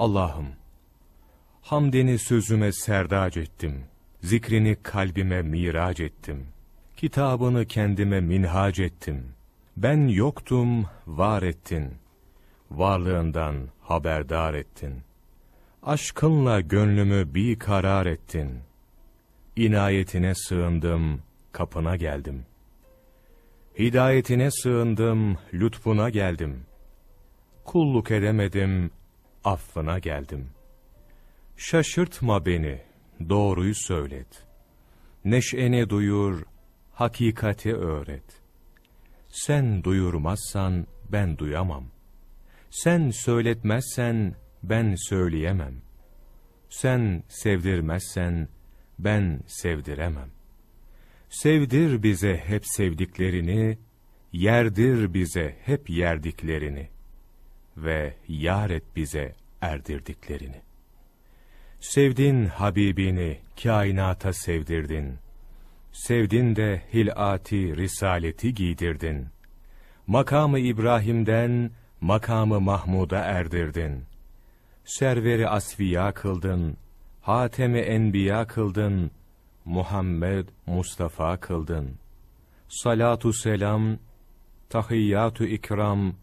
Allah'ım, hamdeni sözüme serdac ettim, zikrini kalbime mirac ettim, kitabını kendime minhac ettim. Ben yoktum, var ettin, varlığından haberdar ettin. Aşkınla gönlümü bir karar ettin. İnayetine sığındım, kapına geldim. Hidayetine sığındım, lütfuna geldim. Kulluk edemedim, affına geldim. Şaşırtma beni, doğruyu söylet. Neşeni duyur, hakikati öğret. Sen duyurmazsan ben duyamam. Sen söyletmezsen ben söyleyemem. Sen sevdirmezsen ben sevdiremem. Sevdir bize hep sevdiklerini, yerdir bize hep yerdiklerini ve yar et bize erdirdiklerini. Sevdin Habibini kainata sevdirdin. Sevdin de hilati risaleti giydirdin. Makamı İbrahim'den makamı Mahmud'a erdirdin. Serveri asfiya kıldın, hatemi enbiya kıldın, Muhammed Mustafa kıldın. Salatu selam, tahiyyatu ikram,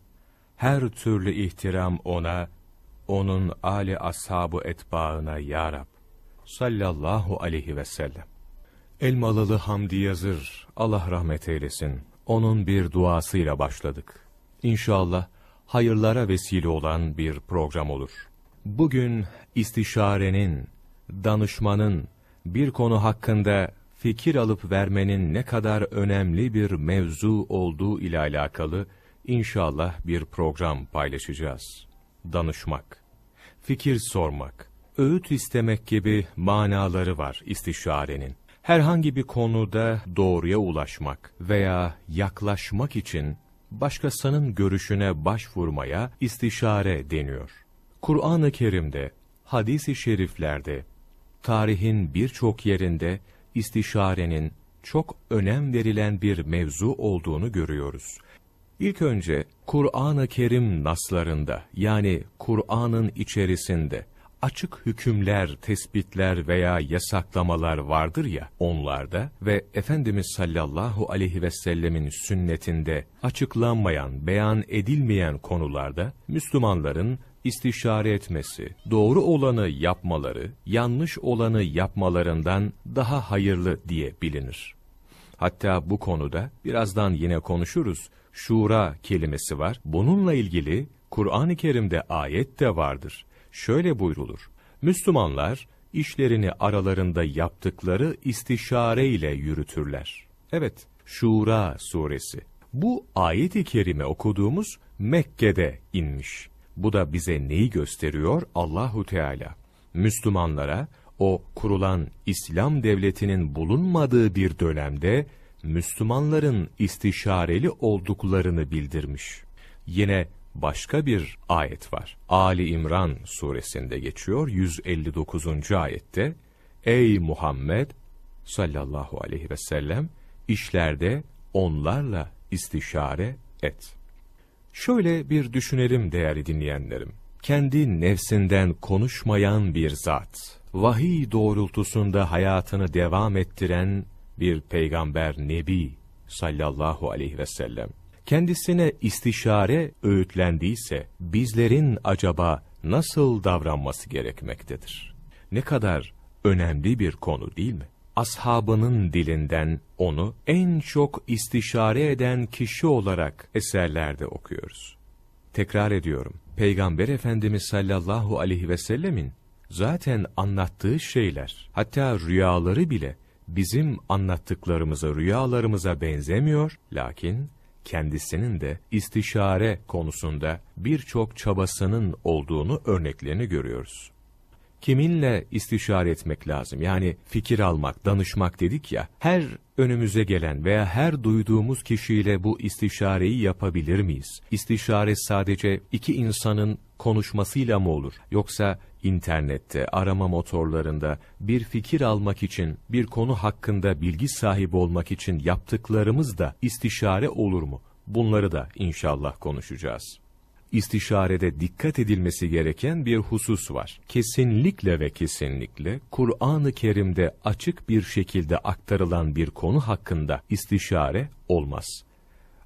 her türlü ihtiram ona, onun ali ashabı etbaına ya Rab. Sallallahu aleyhi ve sellem. Elmalılı Hamdi Yazır, Allah rahmet eylesin. Onun bir duasıyla başladık. İnşallah hayırlara vesile olan bir program olur. Bugün istişarenin, danışmanın, bir konu hakkında fikir alıp vermenin ne kadar önemli bir mevzu olduğu ile alakalı inşallah bir program paylaşacağız. Danışmak, fikir sormak, öğüt istemek gibi manaları var istişarenin. Herhangi bir konuda doğruya ulaşmak veya yaklaşmak için başkasının görüşüne başvurmaya istişare deniyor. Kur'an-ı Kerim'de, hadis-i şeriflerde, tarihin birçok yerinde istişarenin çok önem verilen bir mevzu olduğunu görüyoruz. İlk önce Kur'an-ı Kerim naslarında yani Kur'an'ın içerisinde açık hükümler, tespitler veya yasaklamalar vardır ya onlarda ve Efendimiz sallallahu aleyhi ve sellemin sünnetinde açıklanmayan, beyan edilmeyen konularda Müslümanların istişare etmesi, doğru olanı yapmaları, yanlış olanı yapmalarından daha hayırlı diye bilinir. Hatta bu konuda birazdan yine konuşuruz. Şura kelimesi var. Bununla ilgili Kur'an-ı Kerim'de ayet de vardır. Şöyle buyrulur. Müslümanlar işlerini aralarında yaptıkları istişare ile yürütürler. Evet, Şura suresi. Bu ayet-i kerime okuduğumuz Mekke'de inmiş. Bu da bize neyi gösteriyor? Allahu Teala Müslümanlara o kurulan İslam devletinin bulunmadığı bir dönemde Müslümanların istişareli olduklarını bildirmiş. Yine başka bir ayet var. Ali İmran suresinde geçiyor 159. ayette. Ey Muhammed sallallahu aleyhi ve sellem işlerde onlarla istişare et. Şöyle bir düşünelim değerli dinleyenlerim. Kendi nefsinden konuşmayan bir zat, vahiy doğrultusunda hayatını devam ettiren bir peygamber nebi sallallahu aleyhi ve sellem. Kendisine istişare öğütlendiyse bizlerin acaba nasıl davranması gerekmektedir? Ne kadar önemli bir konu değil mi? ashabının dilinden onu en çok istişare eden kişi olarak eserlerde okuyoruz. Tekrar ediyorum, Peygamber Efendimiz sallallahu aleyhi ve sellemin zaten anlattığı şeyler, hatta rüyaları bile bizim anlattıklarımıza, rüyalarımıza benzemiyor, lakin kendisinin de istişare konusunda birçok çabasının olduğunu örneklerini görüyoruz kiminle istişare etmek lazım? Yani fikir almak, danışmak dedik ya, her önümüze gelen veya her duyduğumuz kişiyle bu istişareyi yapabilir miyiz? İstişare sadece iki insanın konuşmasıyla mı olur? Yoksa internette, arama motorlarında bir fikir almak için, bir konu hakkında bilgi sahibi olmak için yaptıklarımız da istişare olur mu? Bunları da inşallah konuşacağız. istişarede dikkat edilmesi gereken bir husus var. Kesinlikle ve kesinlikle Kur'an-ı Kerim'de açık bir şekilde aktarılan bir konu hakkında istişare olmaz.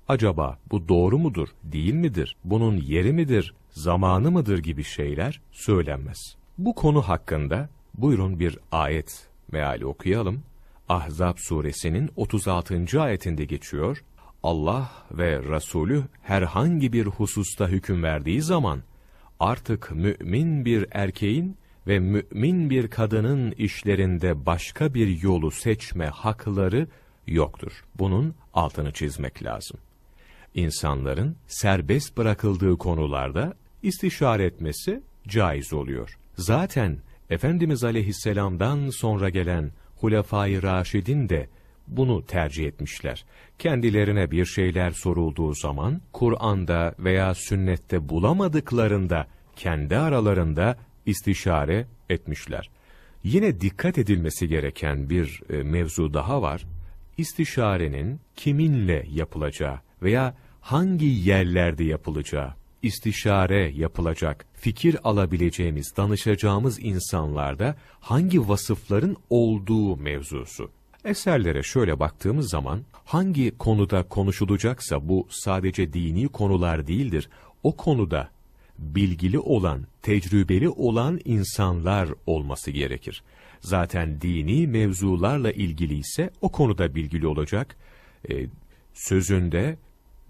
Acaba bu doğru mudur, değil midir, bunun yeri midir, zamanı mıdır gibi şeyler söylenmez. Bu konu hakkında buyurun bir ayet meali okuyalım. Ahzab suresinin 36. ayetinde geçiyor. Allah ve Resulü herhangi bir hususta hüküm verdiği zaman artık mümin bir erkeğin ve mümin bir kadının işlerinde başka bir yolu seçme hakları yoktur. Bunun altını çizmek lazım. İnsanların serbest bırakıldığı konularda istişare etmesi caiz oluyor. Zaten Efendimiz Aleyhisselam'dan sonra gelen Hulefai Raşidin de bunu tercih etmişler. Kendilerine bir şeyler sorulduğu zaman Kur'an'da veya sünnette bulamadıklarında kendi aralarında istişare etmişler. Yine dikkat edilmesi gereken bir e, mevzu daha var. İstişarenin kiminle yapılacağı veya hangi yerlerde yapılacağı, istişare yapılacak, fikir alabileceğimiz, danışacağımız insanlarda hangi vasıfların olduğu mevzusu. Eserlere şöyle baktığımız zaman hangi konuda konuşulacaksa bu sadece dini konular değildir. O konuda bilgili olan, tecrübeli olan insanlar olması gerekir. Zaten dini mevzularla ilgili ise o konuda bilgili olacak, e, sözünde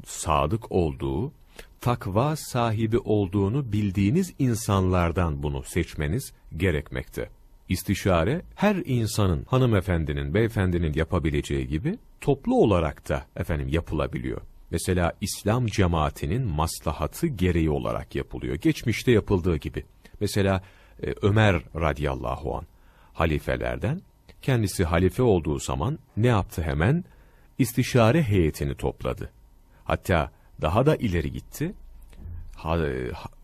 sadık olduğu, takva sahibi olduğunu bildiğiniz insanlardan bunu seçmeniz gerekmekte. İstişare her insanın, hanımefendinin, beyefendinin yapabileceği gibi toplu olarak da efendim yapılabiliyor. Mesela İslam cemaatinin maslahatı gereği olarak yapılıyor. Geçmişte yapıldığı gibi. Mesela e, Ömer radıyallahu an halifelerden kendisi halife olduğu zaman ne yaptı hemen? İstişare heyetini topladı. Hatta daha da ileri gitti. Ha,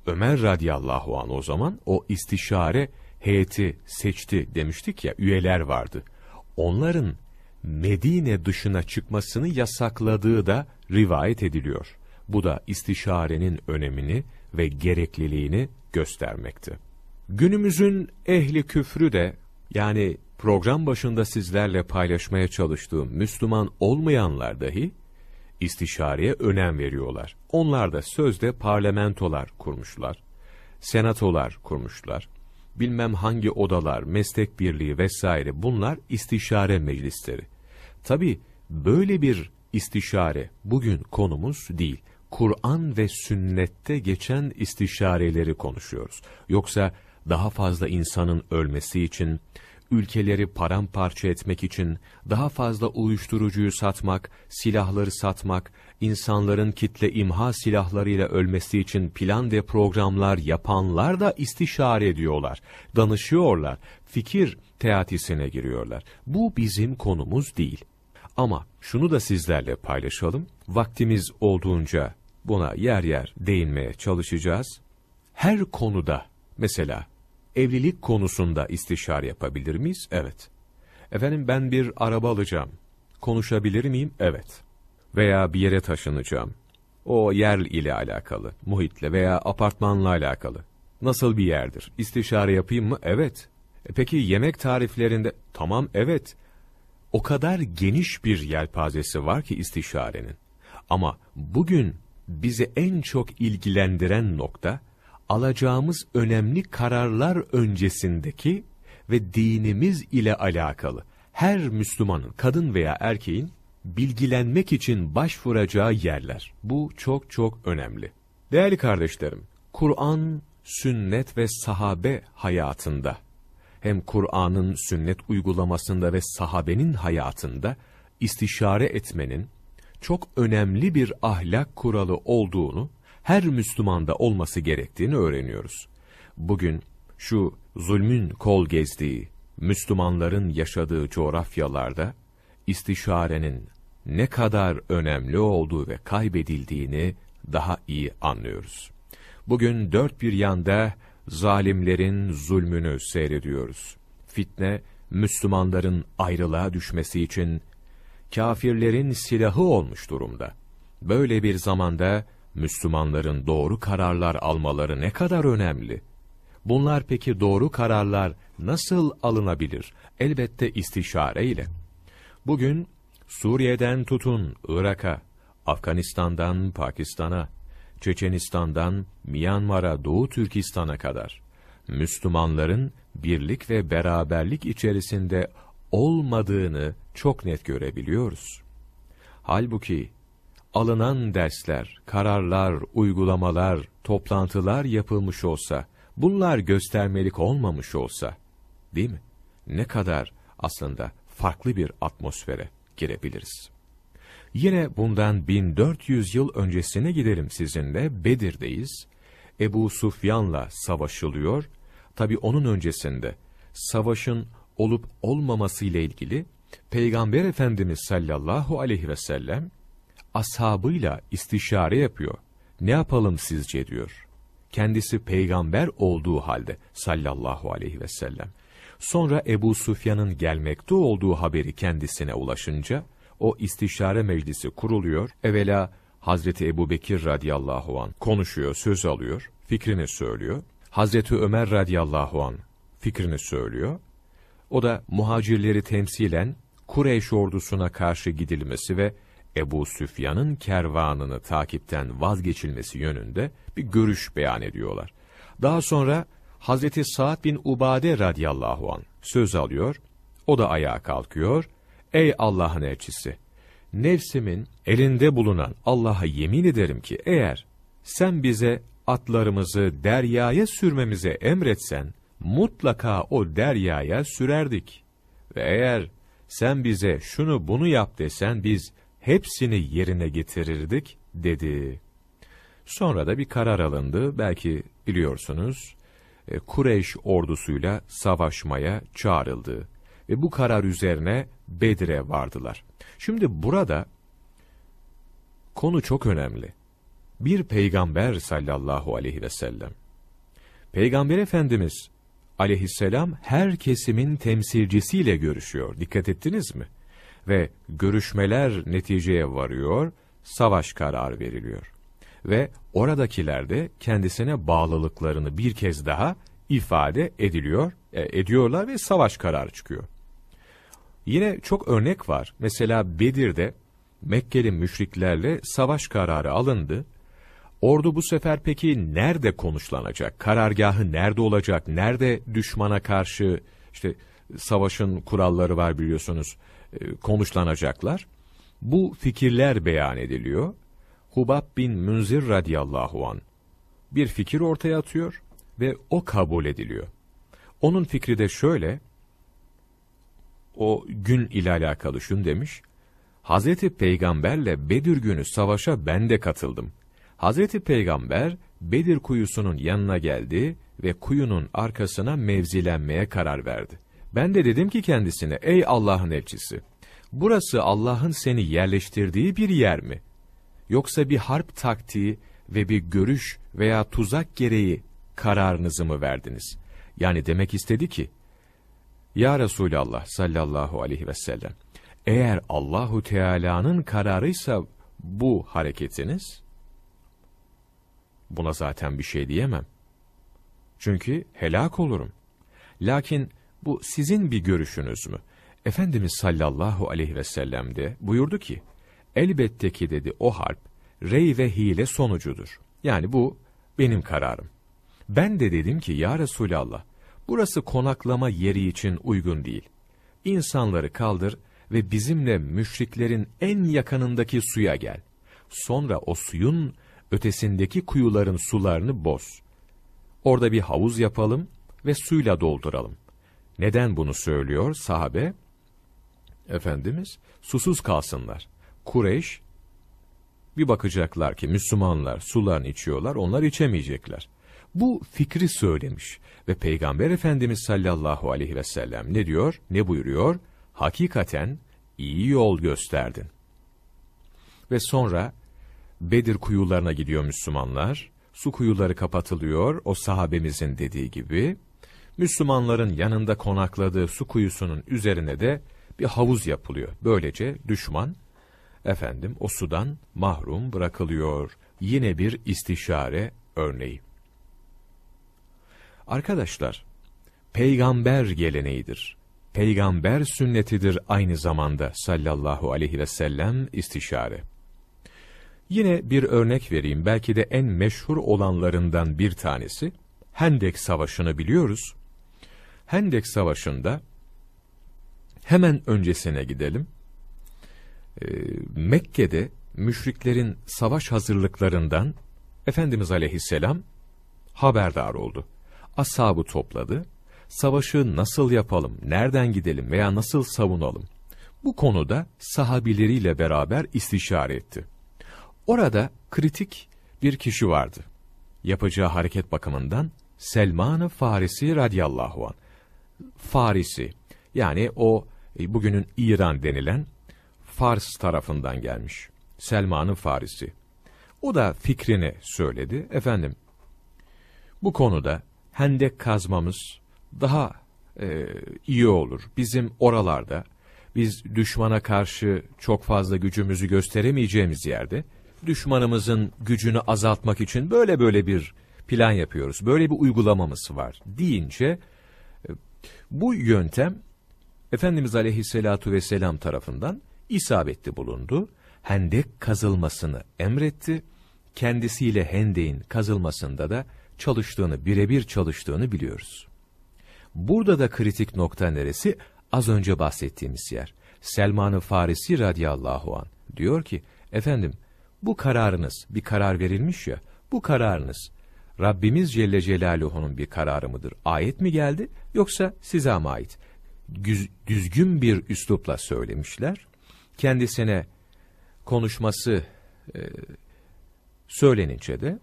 Ömer radıyallahu an o zaman o istişare heyeti seçti demiştik ya üyeler vardı. Onların Medine dışına çıkmasını yasakladığı da rivayet ediliyor. Bu da istişarenin önemini ve gerekliliğini göstermekte. Günümüzün ehli küfrü de yani program başında sizlerle paylaşmaya çalıştığım Müslüman olmayanlar dahi istişareye önem veriyorlar. Onlar da sözde parlamentolar kurmuşlar, senatolar kurmuşlar, bilmem hangi odalar, meslek birliği vesaire bunlar istişare meclisleri. Tabi böyle bir istişare bugün konumuz değil. Kur'an ve sünnette geçen istişareleri konuşuyoruz. Yoksa daha fazla insanın ölmesi için, ülkeleri paramparça etmek için daha fazla uyuşturucuyu satmak, silahları satmak, insanların kitle imha silahlarıyla ölmesi için plan ve programlar yapanlar da istişare ediyorlar, danışıyorlar, fikir teatisine giriyorlar. Bu bizim konumuz değil. Ama şunu da sizlerle paylaşalım, vaktimiz olduğunca buna yer yer değinmeye çalışacağız. Her konuda, mesela evlilik konusunda istişare yapabilir miyiz? Evet. Efendim ben bir araba alacağım. Konuşabilir miyim? Evet. Veya bir yere taşınacağım. O yer ile alakalı, muhitle veya apartmanla alakalı. Nasıl bir yerdir? İstişare yapayım mı? Evet. E peki yemek tariflerinde? Tamam, evet. O kadar geniş bir yelpazesi var ki istişarenin. Ama bugün bizi en çok ilgilendiren nokta, alacağımız önemli kararlar öncesindeki ve dinimiz ile alakalı her Müslümanın, kadın veya erkeğin bilgilenmek için başvuracağı yerler. Bu çok çok önemli. Değerli kardeşlerim, Kur'an, sünnet ve sahabe hayatında, hem Kur'an'ın sünnet uygulamasında ve sahabenin hayatında istişare etmenin çok önemli bir ahlak kuralı olduğunu her Müslümanda olması gerektiğini öğreniyoruz. Bugün şu zulmün kol gezdiği, Müslümanların yaşadığı coğrafyalarda istişarenin ne kadar önemli olduğu ve kaybedildiğini daha iyi anlıyoruz. Bugün dört bir yanda zalimlerin zulmünü seyrediyoruz. Fitne, Müslümanların ayrılığa düşmesi için kafirlerin silahı olmuş durumda. Böyle bir zamanda Müslümanların doğru kararlar almaları ne kadar önemli. Bunlar peki doğru kararlar nasıl alınabilir? Elbette istişare ile. Bugün Suriye'den tutun Irak'a, Afganistan'dan Pakistan'a, Çeçenistan'dan Myanmar'a, Doğu Türkistan'a kadar Müslümanların birlik ve beraberlik içerisinde olmadığını çok net görebiliyoruz. Halbuki alınan dersler, kararlar, uygulamalar, toplantılar yapılmış olsa, bunlar göstermelik olmamış olsa, değil mi? Ne kadar aslında farklı bir atmosfere girebiliriz. Yine bundan 1400 yıl öncesine gidelim sizinle, Bedir'deyiz. Ebu Sufyan'la savaşılıyor. Tabi onun öncesinde savaşın olup olmaması ile ilgili Peygamber Efendimiz sallallahu aleyhi ve sellem ashabıyla istişare yapıyor. Ne yapalım sizce diyor. Kendisi peygamber olduğu halde sallallahu aleyhi ve sellem. Sonra Ebu Sufyan'ın gelmekte olduğu haberi kendisine ulaşınca, o istişare meclisi kuruluyor. Evvela Hazreti Ebu Bekir radıyallahu an konuşuyor, söz alıyor, fikrini söylüyor. Hazreti Ömer radıyallahu an fikrini söylüyor. O da muhacirleri temsilen Kureyş ordusuna karşı gidilmesi ve Ebu Süfyan'ın kervanını takipten vazgeçilmesi yönünde bir görüş beyan ediyorlar. Daha sonra Hazreti Sa'd bin Ubade radıyallahu an söz alıyor. O da ayağa kalkıyor. Ey Allah'ın elçisi! Nefsimin elinde bulunan Allah'a yemin ederim ki eğer sen bize atlarımızı deryaya sürmemize emretsen, mutlaka o deryaya sürerdik. Ve eğer sen bize şunu bunu yap desen biz hepsini yerine getirirdik dedi. Sonra da bir karar alındı. Belki biliyorsunuz e, Kureyş ordusuyla savaşmaya çağrıldı. Ve bu karar üzerine Bedir'e vardılar. Şimdi burada konu çok önemli. Bir peygamber sallallahu aleyhi ve sellem. Peygamber Efendimiz aleyhisselam her kesimin temsilcisiyle görüşüyor. Dikkat ettiniz mi? Ve görüşmeler neticeye varıyor, savaş kararı veriliyor. Ve oradakiler de kendisine bağlılıklarını bir kez daha ifade ediliyor, e, ediyorlar ve savaş kararı çıkıyor. Yine çok örnek var. Mesela Bedir'de Mekkeli müşriklerle savaş kararı alındı. Ordu bu sefer peki nerede konuşlanacak? Karargahı nerede olacak? Nerede düşmana karşı işte savaşın kuralları var biliyorsunuz konuşlanacaklar. Bu fikirler beyan ediliyor. Hubab bin Münzir radıyallahu an bir fikir ortaya atıyor ve o kabul ediliyor. Onun fikri de şöyle, o gün ile alakalı şun demiş, Hazreti Peygamberle Bedir günü savaşa ben de katıldım. Hazreti Peygamber Bedir kuyusunun yanına geldi ve kuyunun arkasına mevzilenmeye karar verdi. Ben de dedim ki kendisine, ey Allah'ın elçisi, burası Allah'ın seni yerleştirdiği bir yer mi? Yoksa bir harp taktiği ve bir görüş veya tuzak gereği kararınızı mı verdiniz? Yani demek istedi ki, Ya Resulallah sallallahu aleyhi ve sellem, eğer Allahu Teala'nın kararıysa bu hareketiniz, buna zaten bir şey diyemem. Çünkü helak olurum. Lakin bu sizin bir görüşünüz mü? Efendimiz sallallahu aleyhi ve sellem de buyurdu ki, elbette ki dedi o harp, rey ve hile sonucudur. Yani bu benim kararım. Ben de dedim ki ya Resulallah, burası konaklama yeri için uygun değil. İnsanları kaldır ve bizimle müşriklerin en yakınındaki suya gel. Sonra o suyun ötesindeki kuyuların sularını boz. Orada bir havuz yapalım ve suyla dolduralım. Neden bunu söylüyor sahabe? Efendimiz, susuz kalsınlar. Kureyş, bir bakacaklar ki Müslümanlar sularını içiyorlar, onlar içemeyecekler. Bu fikri söylemiş ve Peygamber Efendimiz sallallahu aleyhi ve sellem ne diyor, ne buyuruyor? Hakikaten iyi yol gösterdin. Ve sonra Bedir kuyularına gidiyor Müslümanlar. Su kuyuları kapatılıyor, o sahabemizin dediği gibi. Müslümanların yanında konakladığı su kuyusunun üzerine de bir havuz yapılıyor. Böylece düşman efendim o sudan mahrum bırakılıyor. Yine bir istişare örneği. Arkadaşlar, peygamber geleneğidir. Peygamber sünnetidir aynı zamanda sallallahu aleyhi ve sellem istişare. Yine bir örnek vereyim, belki de en meşhur olanlarından bir tanesi, Hendek Savaşı'nı biliyoruz. Hendek Savaşı'nda, hemen öncesine gidelim, ee, Mekke'de müşriklerin savaş hazırlıklarından Efendimiz aleyhisselam haberdar oldu. Ashabı topladı. Savaşı nasıl yapalım, nereden gidelim veya nasıl savunalım? Bu konuda sahabileriyle beraber istişare etti. Orada kritik bir kişi vardı. Yapacağı hareket bakımından Selman-ı Farisi radıyallahu an. Farisi yani o e, bugünün İran denilen Fars tarafından gelmiş. Selman'ın Farisi. O da fikrini söyledi. Efendim, bu konuda hendek kazmamız daha e, iyi olur. Bizim oralarda, biz düşmana karşı çok fazla gücümüzü gösteremeyeceğimiz yerde, düşmanımızın gücünü azaltmak için böyle böyle bir plan yapıyoruz. Böyle bir uygulamamız var deyince, bu yöntem, Efendimiz Aleyhisselatu Vesselam tarafından isabetli bulundu. Hendek kazılmasını emretti. Kendisiyle hendeğin kazılmasında da çalıştığını, birebir çalıştığını biliyoruz. Burada da kritik nokta neresi? Az önce bahsettiğimiz yer. Selman-ı Farisi radıyallahu an diyor ki, efendim bu kararınız, bir karar verilmiş ya, bu kararınız Rabbimiz Celle Celaluhu'nun bir kararı mıdır? Ayet mi geldi yoksa size mi ait? Düzgün bir üslupla söylemişler kendisine konuşması e, söylenince de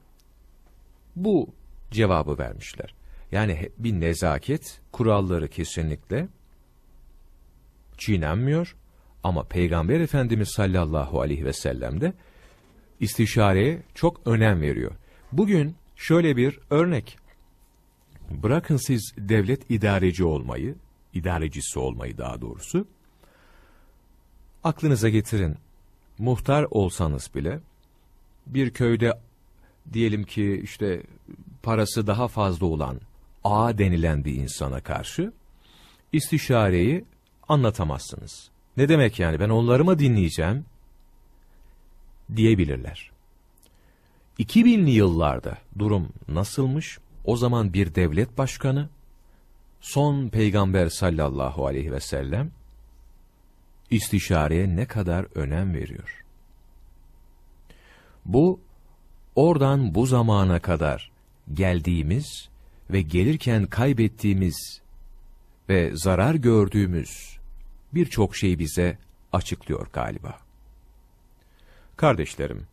bu cevabı vermişler. Yani bir nezaket kuralları kesinlikle çiğnenmiyor ama Peygamber Efendimiz sallallahu aleyhi ve sellem de istişareye çok önem veriyor. Bugün şöyle bir örnek. Bırakın siz devlet idareci olmayı, idarecisi olmayı daha doğrusu, Aklınıza getirin, muhtar olsanız bile, bir köyde diyelim ki işte parası daha fazla olan A denilen bir insana karşı istişareyi anlatamazsınız. Ne demek yani ben onları mı dinleyeceğim diyebilirler. 2000'li yıllarda durum nasılmış? O zaman bir devlet başkanı, son peygamber sallallahu aleyhi ve sellem, istişareye ne kadar önem veriyor. Bu, oradan bu zamana kadar geldiğimiz ve gelirken kaybettiğimiz ve zarar gördüğümüz birçok şey bize açıklıyor galiba. Kardeşlerim,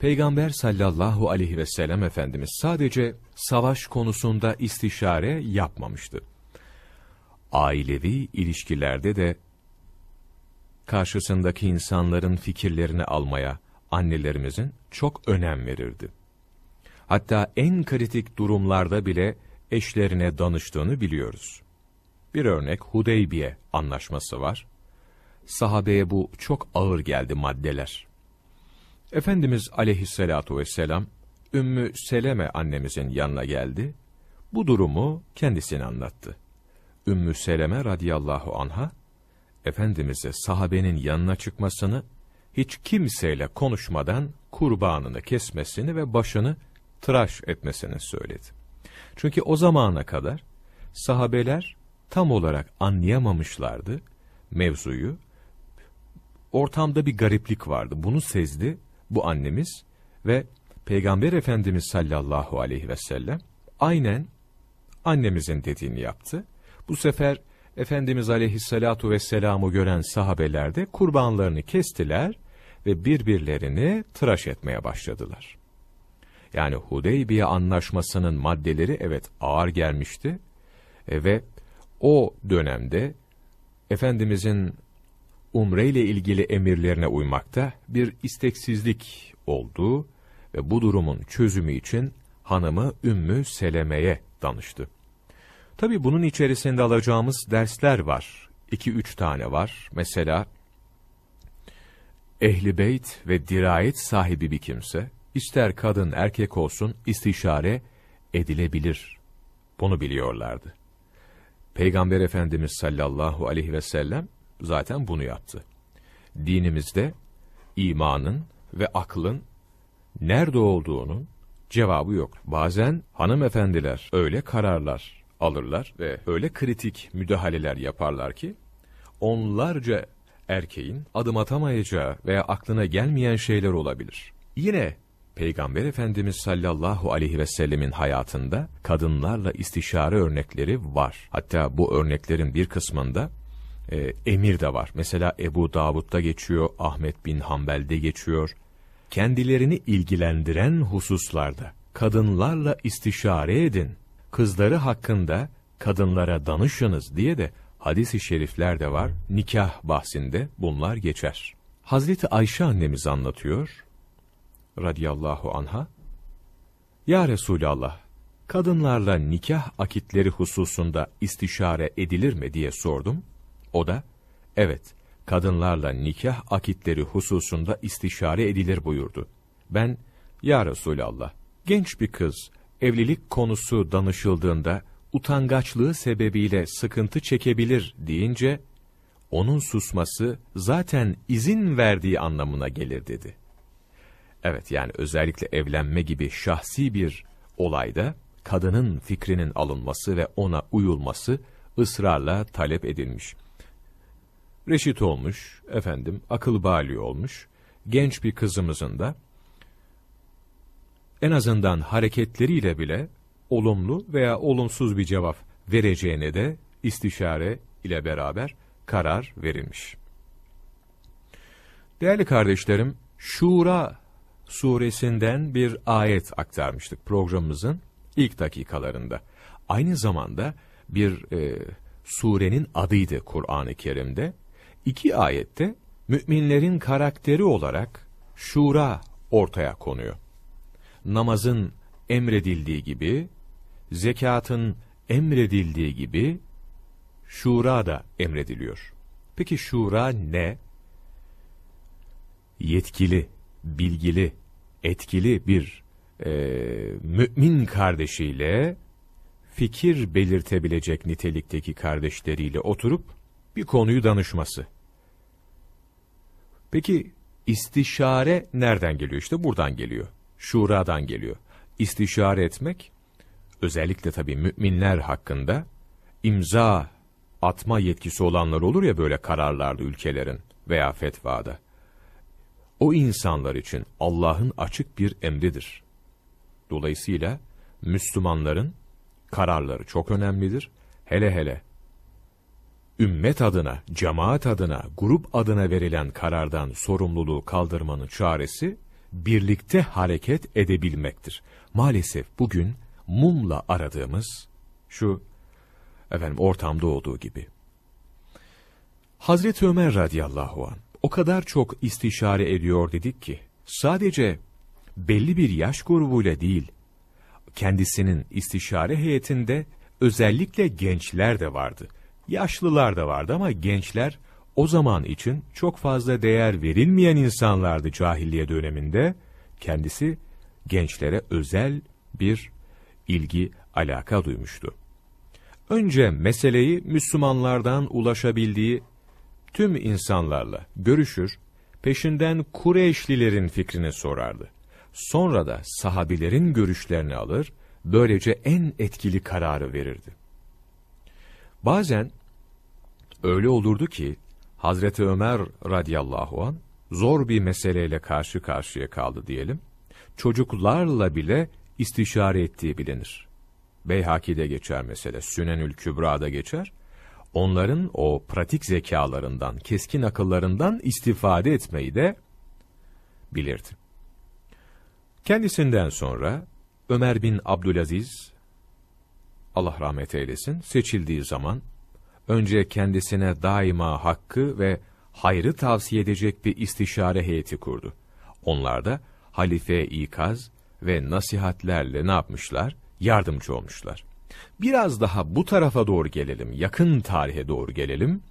Peygamber sallallahu aleyhi ve sellem Efendimiz sadece savaş konusunda istişare yapmamıştı. Ailevi ilişkilerde de karşısındaki insanların fikirlerini almaya annelerimizin çok önem verirdi. Hatta en kritik durumlarda bile eşlerine danıştığını biliyoruz. Bir örnek Hudeybiye anlaşması var. Sahabeye bu çok ağır geldi maddeler. Efendimiz aleyhissalatu vesselam, Ümmü Seleme annemizin yanına geldi. Bu durumu kendisine anlattı. Ümmü Seleme radıyallahu anha, Efendimiz'e sahabenin yanına çıkmasını, hiç kimseyle konuşmadan kurbanını kesmesini ve başını tıraş etmesini söyledi. Çünkü o zamana kadar sahabeler tam olarak anlayamamışlardı mevzuyu. Ortamda bir gariplik vardı. Bunu sezdi bu annemiz ve Peygamber Efendimiz sallallahu aleyhi ve sellem aynen annemizin dediğini yaptı. Bu sefer Efendimiz aleyhissalatu vesselam'ı gören sahabeler de kurbanlarını kestiler ve birbirlerini tıraş etmeye başladılar. Yani Hudeybiye anlaşmasının maddeleri evet ağır gelmişti e, ve o dönemde Efendimizin umre ile ilgili emirlerine uymakta bir isteksizlik olduğu ve bu durumun çözümü için hanımı Ümmü Seleme'ye danıştı. Tabi bunun içerisinde alacağımız dersler var. İki üç tane var. Mesela ehli beyt ve dirayet sahibi bir kimse, ister kadın erkek olsun istişare edilebilir. Bunu biliyorlardı. Peygamber Efendimiz sallallahu aleyhi ve sellem zaten bunu yaptı. Dinimizde imanın ve aklın nerede olduğunun cevabı yok. Bazen hanımefendiler öyle kararlar alırlar ve öyle kritik müdahaleler yaparlar ki onlarca erkeğin adım atamayacağı veya aklına gelmeyen şeyler olabilir. Yine Peygamber Efendimiz sallallahu aleyhi ve sellemin hayatında kadınlarla istişare örnekleri var. Hatta bu örneklerin bir kısmında e, emir de var. Mesela Ebu Davud'da geçiyor, Ahmet bin Hanbel'de geçiyor. Kendilerini ilgilendiren hususlarda kadınlarla istişare edin, kızları hakkında kadınlara danışınız diye de hadis-i şerifler de var. Nikah bahsinde bunlar geçer. Hazreti Ayşe annemiz anlatıyor radıyallahu anha. Ya Resulallah, kadınlarla nikah akitleri hususunda istişare edilir mi diye sordum. O da, evet, kadınlarla nikah akitleri hususunda istişare edilir buyurdu. Ben, Ya Resulallah, genç bir kız, evlilik konusu danışıldığında, utangaçlığı sebebiyle sıkıntı çekebilir deyince, onun susması zaten izin verdiği anlamına gelir dedi. Evet yani özellikle evlenme gibi şahsi bir olayda kadının fikrinin alınması ve ona uyulması ısrarla talep edilmiş. Reşit olmuş, efendim akıl bali olmuş, genç bir kızımızın da en azından hareketleriyle bile olumlu veya olumsuz bir cevap vereceğine de istişare ile beraber karar verilmiş. Değerli kardeşlerim, Şura suresinden bir ayet aktarmıştık programımızın ilk dakikalarında. Aynı zamanda bir e, surenin adıydı Kur'an-ı Kerim'de. İki ayette müminlerin karakteri olarak şura ortaya konuyor. Namazın emredildiği gibi, zekatın emredildiği gibi, şura da emrediliyor. Peki şura ne? Yetkili, bilgili, etkili bir e, mümin kardeşiyle, fikir belirtebilecek nitelikteki kardeşleriyle oturup bir konuyu danışması. Peki istişare nereden geliyor? İşte buradan geliyor. Şura'dan geliyor. İstişare etmek, özellikle tabii müminler hakkında imza atma yetkisi olanlar olur ya böyle kararlarda ülkelerin veya fetvada o insanlar için Allah'ın açık bir emridir. Dolayısıyla Müslümanların kararları çok önemlidir. Hele hele ümmet adına, cemaat adına, grup adına verilen karardan sorumluluğu kaldırmanın çaresi birlikte hareket edebilmektir. Maalesef bugün mumla aradığımız şu efendim ortamda olduğu gibi. Hazreti Ömer radıyallahu an o kadar çok istişare ediyor dedik ki, sadece belli bir yaş grubuyla değil, kendisinin istişare heyetinde özellikle gençler de vardı. Yaşlılar da vardı ama gençler o zaman için çok fazla değer verilmeyen insanlardı cahiliye döneminde. Kendisi gençlere özel bir ilgi, alaka duymuştu. Önce meseleyi Müslümanlardan ulaşabildiği tüm insanlarla görüşür, peşinden Kureyşlilerin fikrini sorardı. Sonra da sahabilerin görüşlerini alır, böylece en etkili kararı verirdi. Bazen öyle olurdu ki Hazreti Ömer radıyallahu an zor bir meseleyle karşı karşıya kaldı diyelim. Çocuklarla bile istişare ettiği bilinir. Beyhaki'de geçer mesele, Sünenül Kübra'da geçer onların o pratik zekalarından, keskin akıllarından istifade etmeyi de bilirdi. Kendisinden sonra Ömer bin Abdülaziz, Allah rahmet eylesin, seçildiği zaman, önce kendisine daima hakkı ve hayrı tavsiye edecek bir istişare heyeti kurdu. Onlar da halife ikaz ve nasihatlerle ne yapmışlar? Yardımcı olmuşlar. Biraz daha bu tarafa doğru gelelim, yakın tarihe doğru gelelim.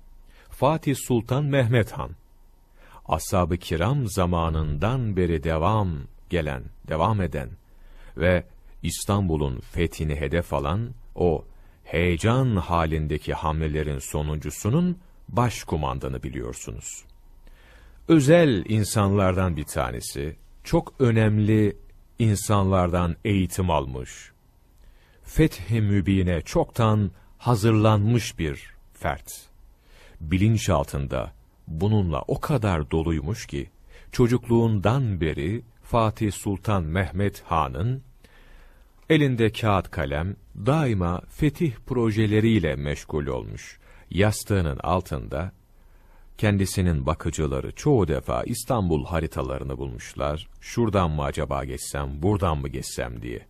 Fatih Sultan Mehmet Han. ashab-ı kiram zamanından beri devam gelen, devam eden ve İstanbul'un fethini hedef alan o heyecan halindeki hamlelerin sonuncusunun başkumandanı biliyorsunuz. Özel insanlardan bir tanesi, çok önemli insanlardan eğitim almış, Fethi Mübin'e çoktan hazırlanmış bir fert. Bilinç altında bununla o kadar doluymuş ki, çocukluğundan beri Fatih Sultan Mehmet Han'ın elinde kağıt kalem daima fetih projeleriyle meşgul olmuş. Yastığının altında kendisinin bakıcıları çoğu defa İstanbul haritalarını bulmuşlar. Şuradan mı acaba geçsem, buradan mı geçsem diye.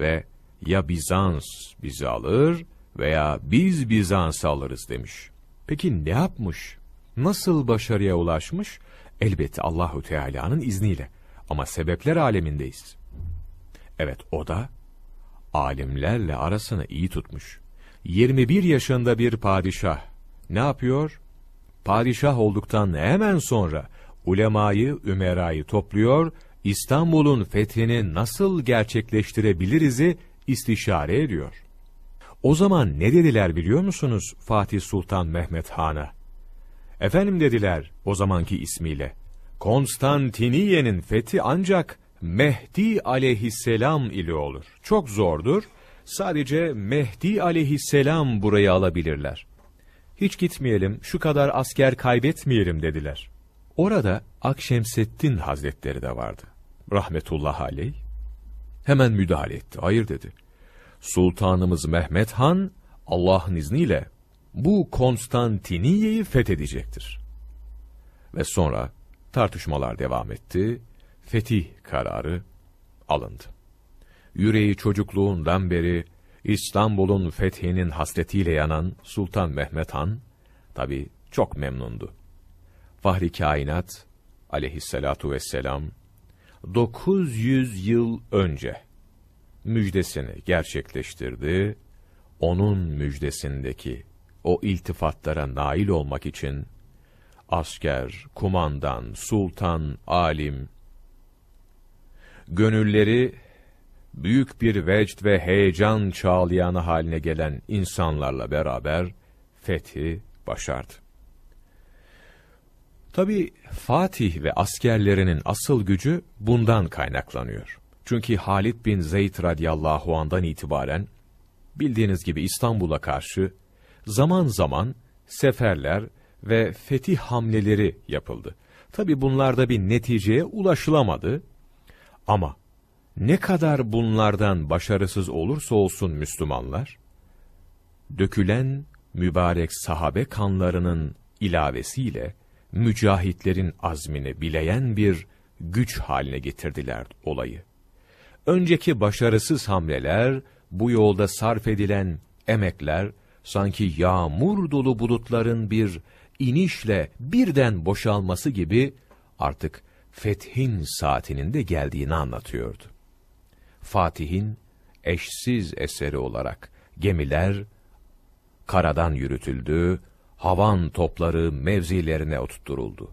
Ve ya Bizans bizi alır veya biz Bizans alırız demiş. Peki ne yapmış? Nasıl başarıya ulaşmış? Elbette Allahu Teala'nın izniyle. Ama sebepler alemindeyiz. Evet o da alimlerle arasını iyi tutmuş. 21 yaşında bir padişah ne yapıyor? Padişah olduktan hemen sonra ulemayı, ümerayı topluyor, İstanbul'un fethini nasıl gerçekleştirebiliriz'i istişare ediyor. O zaman ne dediler biliyor musunuz Fatih Sultan Mehmet Han'a? Efendim dediler o zamanki ismiyle. Konstantiniye'nin fethi ancak Mehdi aleyhisselam ile olur. Çok zordur. Sadece Mehdi aleyhisselam burayı alabilirler. Hiç gitmeyelim, şu kadar asker kaybetmeyelim dediler. Orada Akşemseddin Hazretleri de vardı. Rahmetullah aleyh. Hemen müdahale etti. Hayır dedi. Sultanımız Mehmet Han, Allah'ın izniyle bu Konstantiniye'yi fethedecektir. Ve sonra tartışmalar devam etti fetih kararı alındı. Yüreği çocukluğundan beri İstanbul'un fethinin hasretiyle yanan Sultan Mehmet Han, tabi çok memnundu. Fahri Kainat aleyhissalatu vesselam, 900 yıl önce müjdesini gerçekleştirdi, onun müjdesindeki o iltifatlara nail olmak için asker, kumandan, sultan, alim, gönülleri büyük bir vecd ve heyecan çağlayanı haline gelen insanlarla beraber fethi başardı. Tabi Fatih ve askerlerinin asıl gücü bundan kaynaklanıyor. Çünkü Halid bin Zeyd radıyallahu andan itibaren bildiğiniz gibi İstanbul'a karşı zaman zaman seferler ve fetih hamleleri yapıldı. Tabi bunlarda bir neticeye ulaşılamadı ama ne kadar bunlardan başarısız olursa olsun Müslümanlar, dökülen mübarek sahabe kanlarının ilavesiyle mücahitlerin azmini bileyen bir güç haline getirdiler olayı. Önceki başarısız hamleler, bu yolda sarf edilen emekler, sanki yağmur dolu bulutların bir inişle birden boşalması gibi artık fethin saatinin de geldiğini anlatıyordu. Fatih'in eşsiz eseri olarak gemiler karadan yürütüldü, havan topları mevzilerine oturtturuldu.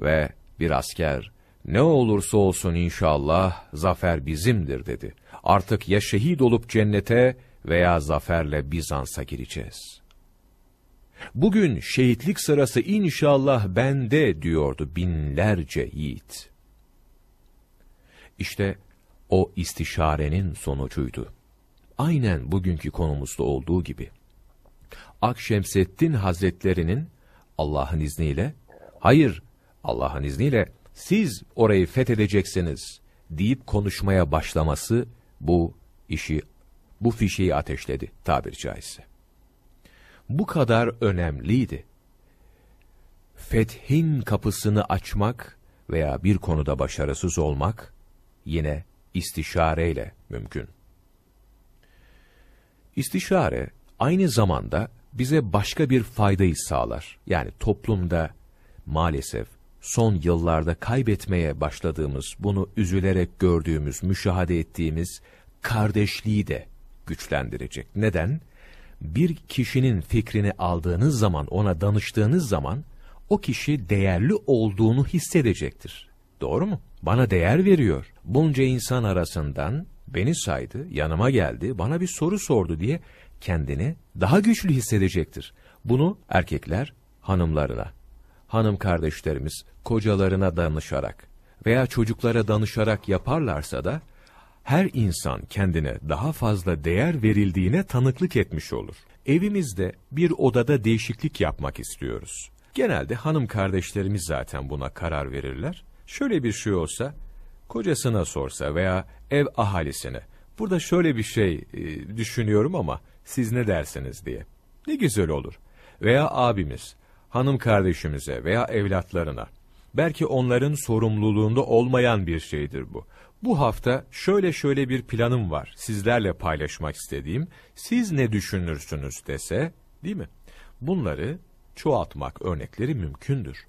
Ve bir asker, ne olursa olsun inşallah zafer bizimdir dedi. Artık ya şehit olup cennete veya zaferle Bizans'a gireceğiz. Bugün şehitlik sırası inşallah bende diyordu binlerce yiğit. İşte o istişarenin sonucuydu. Aynen bugünkü konumuzda olduğu gibi. Akşemseddin Hazretlerinin Allah'ın izniyle, hayır Allah'ın izniyle siz orayı fethedeceksiniz deyip konuşmaya başlaması bu işi, bu fişeyi ateşledi tabiri caizse bu kadar önemliydi. Fethin kapısını açmak veya bir konuda başarısız olmak yine istişareyle mümkün. İstişare aynı zamanda bize başka bir faydayı sağlar. Yani toplumda maalesef son yıllarda kaybetmeye başladığımız, bunu üzülerek gördüğümüz, müşahede ettiğimiz kardeşliği de güçlendirecek. Neden? Bir kişinin fikrini aldığınız zaman, ona danıştığınız zaman, o kişi değerli olduğunu hissedecektir. Doğru mu? Bana değer veriyor. Bunca insan arasından beni saydı, yanıma geldi, bana bir soru sordu diye kendini daha güçlü hissedecektir. Bunu erkekler hanımlarına, hanım kardeşlerimiz kocalarına danışarak veya çocuklara danışarak yaparlarsa da her insan kendine daha fazla değer verildiğine tanıklık etmiş olur. Evimizde bir odada değişiklik yapmak istiyoruz. Genelde hanım kardeşlerimiz zaten buna karar verirler. Şöyle bir şey olsa, kocasına sorsa veya ev ahalisine, burada şöyle bir şey e, düşünüyorum ama siz ne dersiniz diye. Ne güzel olur. Veya abimiz, hanım kardeşimize veya evlatlarına, belki onların sorumluluğunda olmayan bir şeydir bu. Bu hafta şöyle şöyle bir planım var, sizlerle paylaşmak istediğim, siz ne düşünürsünüz dese, değil mi? Bunları çoğaltmak örnekleri mümkündür.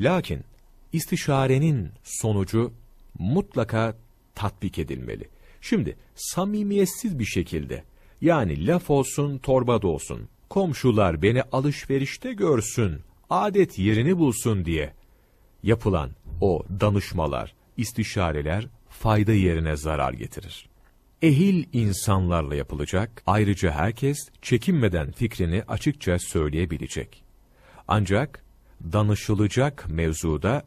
Lakin istişarenin sonucu mutlaka tatbik edilmeli. Şimdi samimiyetsiz bir şekilde yani laf olsun torba da olsun komşular beni alışverişte görsün adet yerini bulsun diye yapılan o danışmalar, istişareler fayda yerine zarar getirir. Ehil insanlarla yapılacak, ayrıca herkes çekinmeden fikrini açıkça söyleyebilecek. Ancak danışılacak mevzuda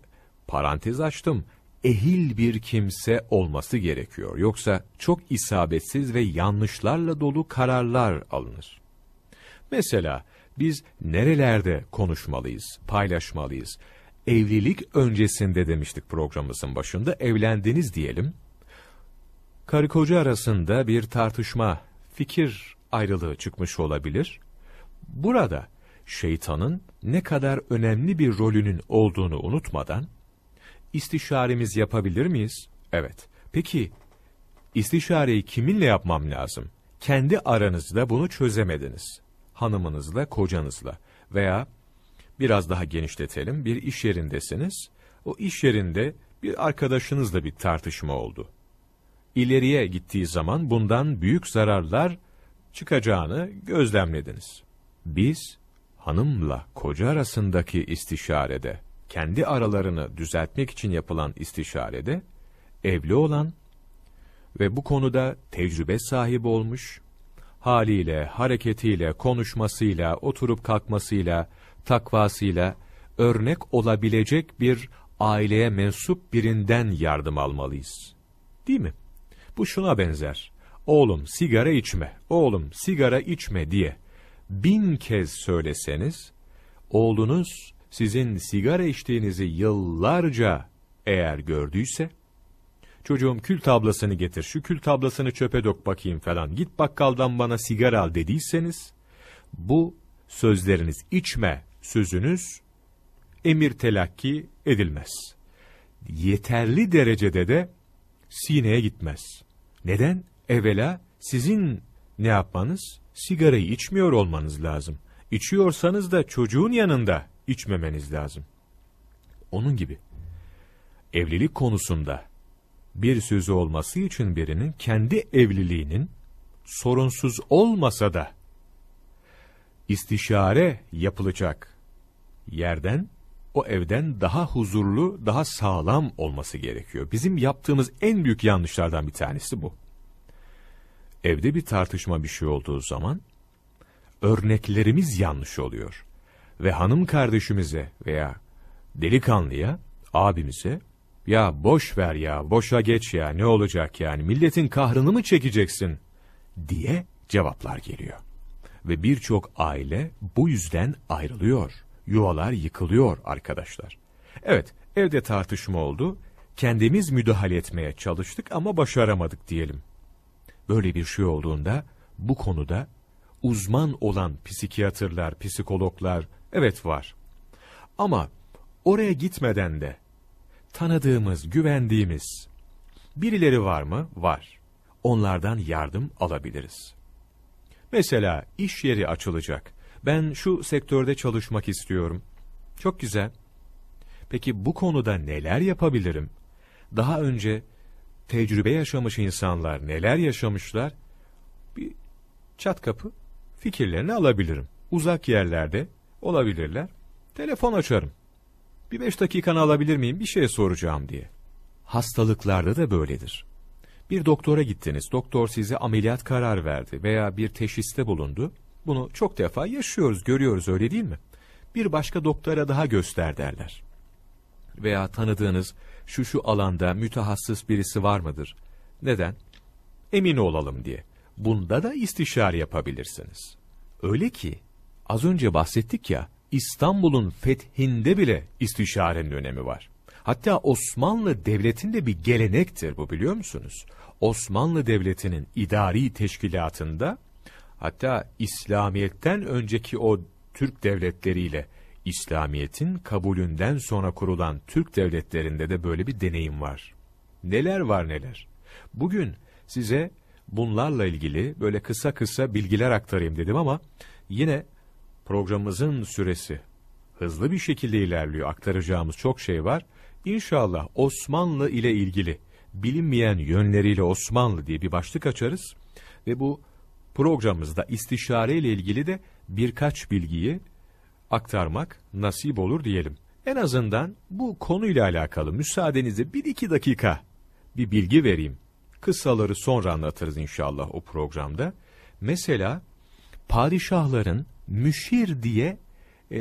parantez açtım, ehil bir kimse olması gerekiyor. Yoksa çok isabetsiz ve yanlışlarla dolu kararlar alınır. Mesela biz nerelerde konuşmalıyız, paylaşmalıyız? Evlilik öncesinde demiştik programımızın başında, evlendiniz diyelim. Karı koca arasında bir tartışma, fikir ayrılığı çıkmış olabilir. Burada şeytanın ne kadar önemli bir rolünün olduğunu unutmadan, istişaremiz yapabilir miyiz? Evet. Peki, istişareyi kiminle yapmam lazım? Kendi aranızda bunu çözemediniz. Hanımınızla, kocanızla veya biraz daha genişletelim, bir iş yerindesiniz. O iş yerinde bir arkadaşınızla bir tartışma oldu. İleriye gittiği zaman bundan büyük zararlar çıkacağını gözlemlediniz. Biz, hanımla koca arasındaki istişarede, kendi aralarını düzeltmek için yapılan istişarede, evli olan ve bu konuda tecrübe sahibi olmuş, haliyle, hareketiyle, konuşmasıyla, oturup kalkmasıyla, takvasıyla örnek olabilecek bir aileye mensup birinden yardım almalıyız. Değil mi? Bu şuna benzer. Oğlum sigara içme, oğlum sigara içme diye bin kez söyleseniz, oğlunuz sizin sigara içtiğinizi yıllarca eğer gördüyse, çocuğum kül tablasını getir, şu kül tablasını çöpe dök bakayım falan, git bakkaldan bana sigara al dediyseniz, bu sözleriniz içme sözünüz emir telakki edilmez. Yeterli derecede de sineye gitmez. Neden? Evvela sizin ne yapmanız? Sigarayı içmiyor olmanız lazım. İçiyorsanız da çocuğun yanında içmemeniz lazım. Onun gibi. Evlilik konusunda bir sözü olması için birinin kendi evliliğinin sorunsuz olmasa da istişare yapılacak yerden o evden daha huzurlu, daha sağlam olması gerekiyor. Bizim yaptığımız en büyük yanlışlardan bir tanesi bu. Evde bir tartışma bir şey olduğu zaman örneklerimiz yanlış oluyor. Ve hanım kardeşimize veya delikanlıya, abimize ya boş ver ya, boşa geç ya, ne olacak yani, milletin kahrını mı çekeceksin diye cevaplar geliyor. Ve birçok aile bu yüzden ayrılıyor yuvalar yıkılıyor arkadaşlar. Evet, evde tartışma oldu. Kendimiz müdahale etmeye çalıştık ama başaramadık diyelim. Böyle bir şey olduğunda bu konuda uzman olan psikiyatrlar, psikologlar evet var. Ama oraya gitmeden de tanıdığımız, güvendiğimiz birileri var mı? Var. Onlardan yardım alabiliriz. Mesela iş yeri açılacak ben şu sektörde çalışmak istiyorum. Çok güzel. Peki bu konuda neler yapabilirim? Daha önce tecrübe yaşamış insanlar neler yaşamışlar? Bir çat kapı fikirlerini alabilirim. Uzak yerlerde olabilirler. Telefon açarım. Bir beş dakikanı alabilir miyim bir şey soracağım diye. Hastalıklarda da böyledir. Bir doktora gittiniz, doktor size ameliyat karar verdi veya bir teşhiste bulundu. Bunu çok defa yaşıyoruz, görüyoruz öyle değil mi? Bir başka doktora daha göster derler. Veya tanıdığınız şu şu alanda mütehassıs birisi var mıdır? Neden? Emin olalım diye. Bunda da istişare yapabilirsiniz. Öyle ki az önce bahsettik ya İstanbul'un fethinde bile istişarenin önemi var. Hatta Osmanlı Devleti'nde bir gelenektir bu biliyor musunuz? Osmanlı Devleti'nin idari teşkilatında hatta İslamiyet'ten önceki o Türk devletleriyle İslamiyet'in kabulünden sonra kurulan Türk devletlerinde de böyle bir deneyim var. Neler var neler. Bugün size bunlarla ilgili böyle kısa kısa bilgiler aktarayım dedim ama yine programımızın süresi hızlı bir şekilde ilerliyor. Aktaracağımız çok şey var. İnşallah Osmanlı ile ilgili bilinmeyen yönleriyle Osmanlı diye bir başlık açarız ve bu programımızda istişare ile ilgili de birkaç bilgiyi aktarmak nasip olur diyelim. En azından bu konuyla alakalı müsaadenizle bir iki dakika bir bilgi vereyim. Kıssaları sonra anlatırız inşallah o programda. Mesela padişahların müşir diye e,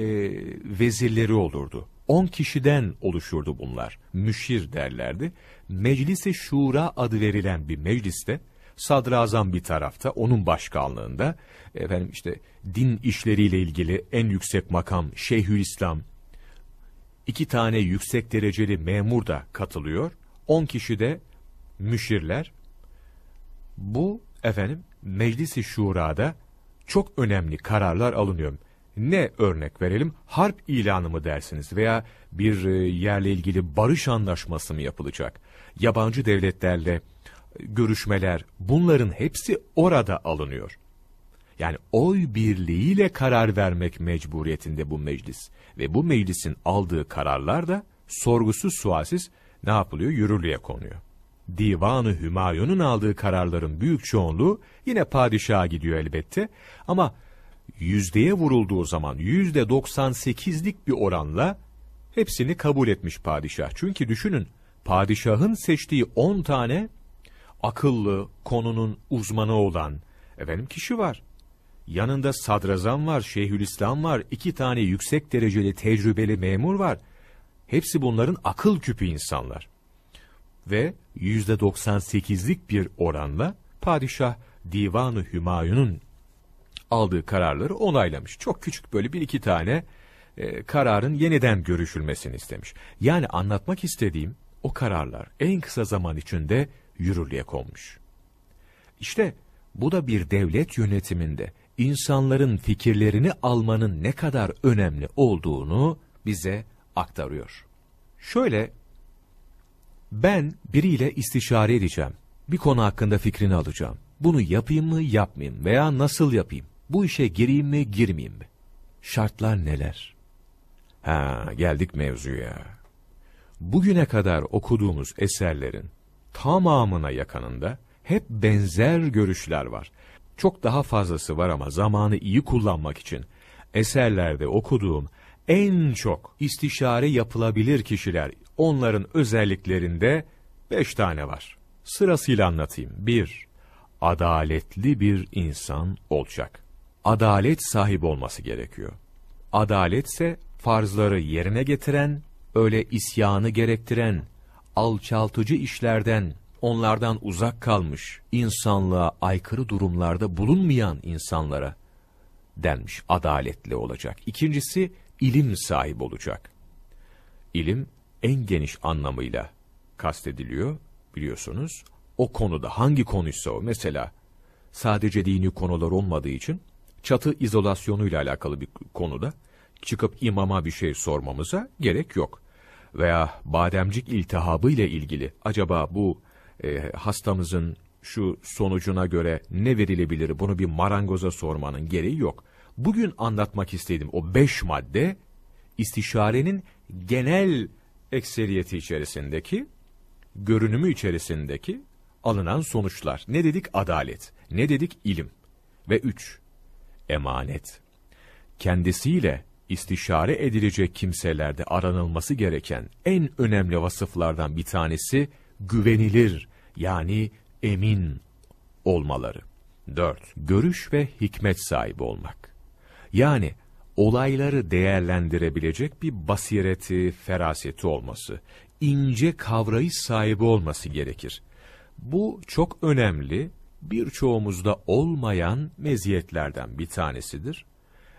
vezirleri olurdu. On kişiden oluşurdu bunlar. Müşir derlerdi. Meclisi Şura adı verilen bir mecliste sadrazam bir tarafta onun başkanlığında efendim işte din işleriyle ilgili en yüksek makam Şeyhülislam iki tane yüksek dereceli memur da katılıyor. On kişi de müşirler. Bu efendim Meclisi Şura'da çok önemli kararlar alınıyor. Ne örnek verelim? Harp ilanı mı dersiniz veya bir e, yerle ilgili barış anlaşması mı yapılacak? Yabancı devletlerle görüşmeler bunların hepsi orada alınıyor. Yani oy birliğiyle karar vermek mecburiyetinde bu meclis. Ve bu meclisin aldığı kararlar da sorgusuz sualsiz ne yapılıyor? Yürürlüğe konuyor. Divanı Hümayun'un aldığı kararların büyük çoğunluğu yine padişaha gidiyor elbette. Ama yüzdeye vurulduğu zaman yüzde 98'lik bir oranla hepsini kabul etmiş padişah. Çünkü düşünün padişahın seçtiği 10 tane akıllı, konunun uzmanı olan efendim kişi var. Yanında sadrazam var, şeyhülislam var, iki tane yüksek dereceli tecrübeli memur var. Hepsi bunların akıl küpü insanlar. Ve yüzde 98'lik bir oranla padişah Divanı Hümayun'un aldığı kararları onaylamış. Çok küçük böyle bir iki tane e, kararın yeniden görüşülmesini istemiş. Yani anlatmak istediğim o kararlar en kısa zaman içinde yürürlüğe konmuş. İşte bu da bir devlet yönetiminde insanların fikirlerini almanın ne kadar önemli olduğunu bize aktarıyor. Şöyle, ben biriyle istişare edeceğim. Bir konu hakkında fikrini alacağım. Bunu yapayım mı yapmayayım veya nasıl yapayım? Bu işe gireyim mi girmeyeyim mi? Şartlar neler? Ha geldik mevzuya. Bugüne kadar okuduğumuz eserlerin tamamına yakınında hep benzer görüşler var. Çok daha fazlası var ama zamanı iyi kullanmak için eserlerde okuduğum en çok istişare yapılabilir kişiler, onların özelliklerinde beş tane var. Sırasıyla anlatayım. Bir, adaletli bir insan olacak. Adalet sahibi olması gerekiyor. Adaletse farzları yerine getiren, öyle isyanı gerektiren, alçaltıcı işlerden, onlardan uzak kalmış, insanlığa aykırı durumlarda bulunmayan insanlara denmiş, adaletli olacak. İkincisi, ilim sahibi olacak. İlim, en geniş anlamıyla kastediliyor, biliyorsunuz. O konuda, hangi konuysa o, mesela, sadece dini konular olmadığı için, çatı izolasyonuyla alakalı bir konuda, çıkıp imama bir şey sormamıza gerek yok. Veya bademcik iltihabı ile ilgili acaba bu e, hastamızın şu sonucuna göre ne verilebilir bunu bir marangoza sormanın gereği yok. Bugün anlatmak istediğim o beş madde istişarenin genel ekseriyeti içerisindeki, görünümü içerisindeki alınan sonuçlar. Ne dedik? Adalet. Ne dedik? İlim. Ve üç, emanet. Kendisiyle istişare edilecek kimselerde aranılması gereken en önemli vasıflardan bir tanesi güvenilir yani emin olmaları. 4. Görüş ve hikmet sahibi olmak. Yani olayları değerlendirebilecek bir basireti, feraseti olması, ince kavrayış sahibi olması gerekir. Bu çok önemli, birçoğumuzda olmayan meziyetlerden bir tanesidir.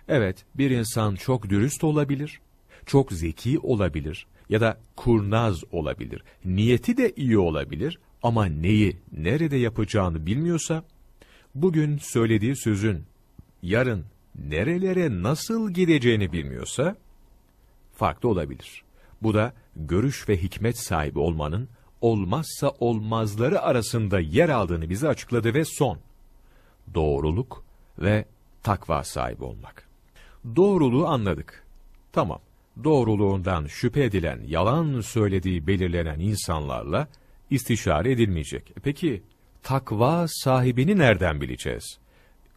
Evet, bir insan çok dürüst olabilir, çok zeki olabilir ya da kurnaz olabilir. Niyeti de iyi olabilir ama neyi, nerede yapacağını bilmiyorsa, bugün söylediği sözün yarın nerelere nasıl gideceğini bilmiyorsa, farklı olabilir. Bu da görüş ve hikmet sahibi olmanın olmazsa olmazları arasında yer aldığını bize açıkladı ve son, doğruluk ve takva sahibi olmak. Doğruluğu anladık. Tamam, doğruluğundan şüphe edilen, yalan söylediği belirlenen insanlarla istişare edilmeyecek. E peki, takva sahibini nereden bileceğiz?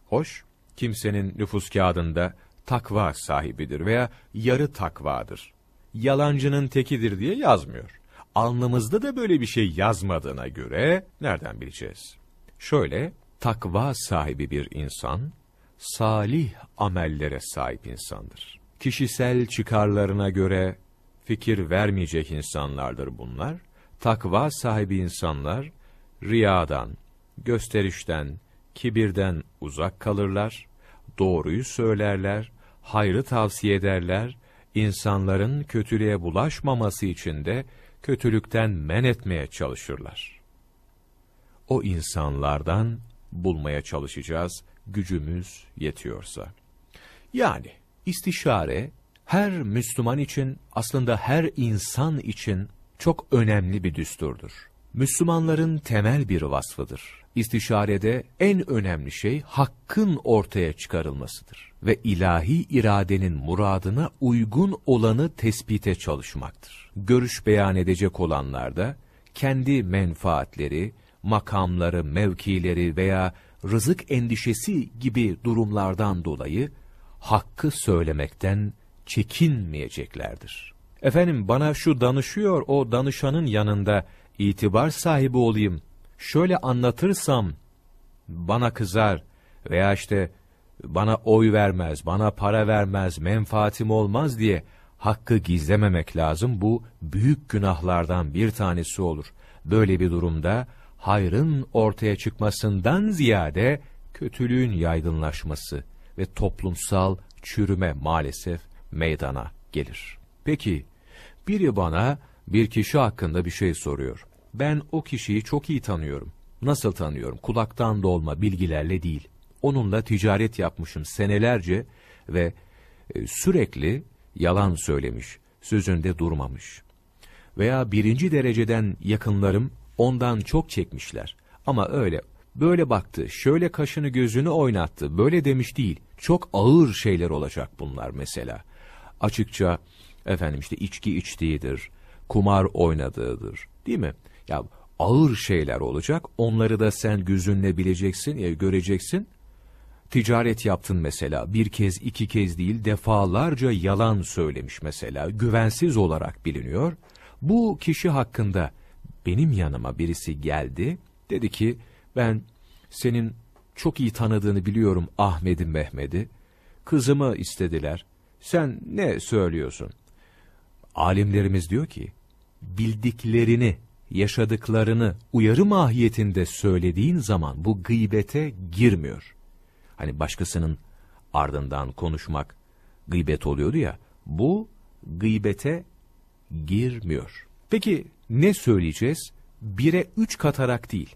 Hoş, kimsenin nüfus kağıdında takva sahibidir veya yarı takvadır. Yalancının tekidir diye yazmıyor. Alnımızda da böyle bir şey yazmadığına göre nereden bileceğiz? Şöyle, takva sahibi bir insan, salih amellere sahip insandır. Kişisel çıkarlarına göre fikir vermeyecek insanlardır bunlar. Takva sahibi insanlar, riyadan, gösterişten, kibirden uzak kalırlar, doğruyu söylerler, hayrı tavsiye ederler, insanların kötülüğe bulaşmaması için de kötülükten men etmeye çalışırlar. O insanlardan bulmaya çalışacağız, gücümüz yetiyorsa. Yani istişare her Müslüman için aslında her insan için çok önemli bir düsturdur. Müslümanların temel bir vasfıdır. İstişarede en önemli şey hakkın ortaya çıkarılmasıdır ve ilahi iradenin muradına uygun olanı tespite çalışmaktır. Görüş beyan edecek olanlar da kendi menfaatleri, makamları, mevkileri veya rızık endişesi gibi durumlardan dolayı hakkı söylemekten çekinmeyeceklerdir. Efendim bana şu danışıyor, o danışanın yanında itibar sahibi olayım, şöyle anlatırsam bana kızar veya işte bana oy vermez, bana para vermez, menfaatim olmaz diye hakkı gizlememek lazım. Bu büyük günahlardan bir tanesi olur. Böyle bir durumda hayrın ortaya çıkmasından ziyade kötülüğün yaygınlaşması ve toplumsal çürüme maalesef meydana gelir. Peki, biri bana bir kişi hakkında bir şey soruyor. Ben o kişiyi çok iyi tanıyorum. Nasıl tanıyorum? Kulaktan dolma bilgilerle değil. Onunla ticaret yapmışım senelerce ve e, sürekli yalan söylemiş, sözünde durmamış. Veya birinci dereceden yakınlarım ondan çok çekmişler. Ama öyle, böyle baktı, şöyle kaşını gözünü oynattı, böyle demiş değil. Çok ağır şeyler olacak bunlar mesela. Açıkça, efendim işte içki içtiğidir, kumar oynadığıdır, değil mi? Ya ağır şeyler olacak, onları da sen gözünle bileceksin, ya göreceksin. Ticaret yaptın mesela, bir kez iki kez değil defalarca yalan söylemiş mesela, güvensiz olarak biliniyor. Bu kişi hakkında benim yanıma birisi geldi, dedi ki ben senin çok iyi tanıdığını biliyorum Ahmet'i Mehmet'i, kızımı istediler, sen ne söylüyorsun? Alimlerimiz diyor ki, bildiklerini, yaşadıklarını uyarı mahiyetinde söylediğin zaman bu gıybete girmiyor. Hani başkasının ardından konuşmak gıybet oluyordu ya, bu gıybete girmiyor. Peki ne söyleyeceğiz? Bire üç katarak değil.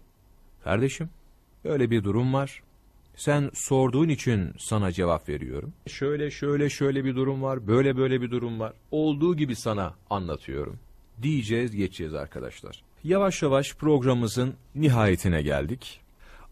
Kardeşim, öyle bir durum var. Sen sorduğun için sana cevap veriyorum. Şöyle şöyle şöyle bir durum var, böyle böyle bir durum var. Olduğu gibi sana anlatıyorum. Diyeceğiz, geçeceğiz arkadaşlar. Yavaş yavaş programımızın nihayetine geldik.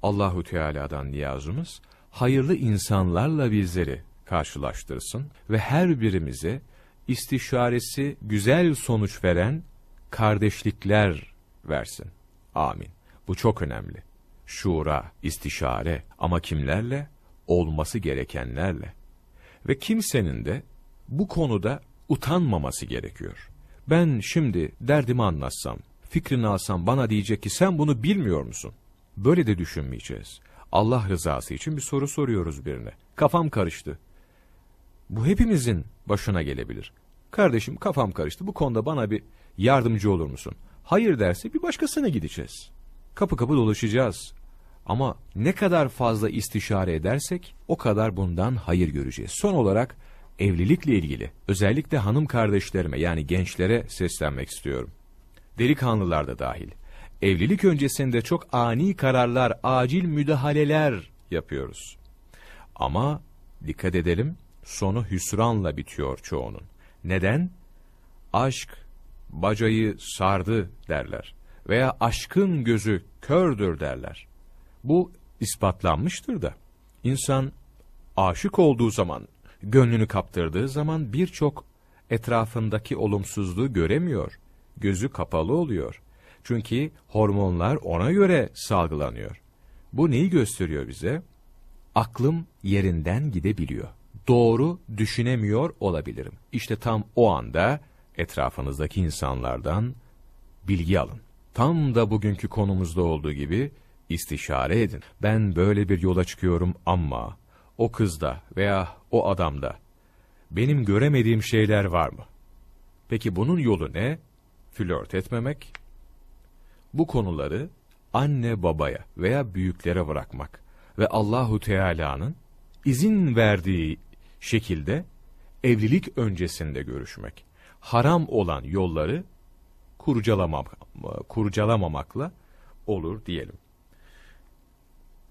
Allahu Teala'dan niyazımız hayırlı insanlarla bizleri karşılaştırsın ve her birimize istişaresi güzel sonuç veren kardeşlikler versin. Amin. Bu çok önemli. Şura, istişare ama kimlerle? Olması gerekenlerle. Ve kimsenin de bu konuda utanmaması gerekiyor. Ben şimdi derdimi anlatsam, fikrini alsam bana diyecek ki sen bunu bilmiyor musun? Böyle de düşünmeyeceğiz. Allah rızası için bir soru soruyoruz birine. Kafam karıştı. Bu hepimizin başına gelebilir. Kardeşim kafam karıştı bu konuda bana bir yardımcı olur musun? Hayır derse bir başkasına gideceğiz. Kapı kapı dolaşacağız. Ama ne kadar fazla istişare edersek o kadar bundan hayır göreceğiz. Son olarak evlilikle ilgili özellikle hanım kardeşlerime yani gençlere seslenmek istiyorum. Delikanlılar da dahil. Evlilik öncesinde çok ani kararlar, acil müdahaleler yapıyoruz. Ama dikkat edelim sonu hüsranla bitiyor çoğunun. Neden? Aşk bacayı sardı derler veya aşkın gözü kördür derler. Bu ispatlanmıştır da. İnsan aşık olduğu zaman, gönlünü kaptırdığı zaman birçok etrafındaki olumsuzluğu göremiyor. Gözü kapalı oluyor. Çünkü hormonlar ona göre salgılanıyor. Bu neyi gösteriyor bize? Aklım yerinden gidebiliyor. Doğru düşünemiyor olabilirim. İşte tam o anda etrafınızdaki insanlardan bilgi alın. Tam da bugünkü konumuzda olduğu gibi istişare edin. Ben böyle bir yola çıkıyorum ama o kızda veya o adamda benim göremediğim şeyler var mı? Peki bunun yolu ne? Flört etmemek. Bu konuları anne babaya veya büyüklere bırakmak ve Allahu Teala'nın izin verdiği şekilde evlilik öncesinde görüşmek. Haram olan yolları kurcalamamak, kurcalamamakla olur diyelim.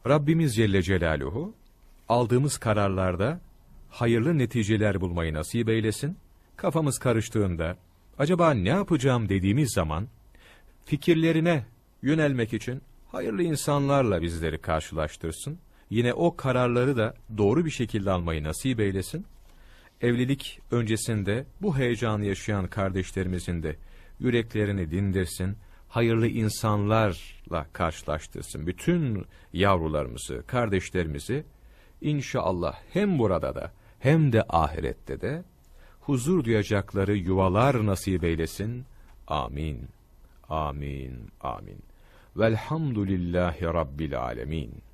Rabbimiz Celle Celaluhu aldığımız kararlarda hayırlı neticeler bulmayı nasip eylesin. Kafamız karıştığında acaba ne yapacağım dediğimiz zaman fikirlerine yönelmek için hayırlı insanlarla bizleri karşılaştırsın. Yine o kararları da doğru bir şekilde almayı nasip eylesin. Evlilik öncesinde bu heyecanı yaşayan kardeşlerimizin de yüreklerini dindirsin, hayırlı insanlarla karşılaştırsın. Bütün yavrularımızı, kardeşlerimizi inşallah hem burada da hem de ahirette de huzur duyacakları yuvalar nasip eylesin. Amin. Amin. Amin. Velhamdülillahi Rabbil Alemin.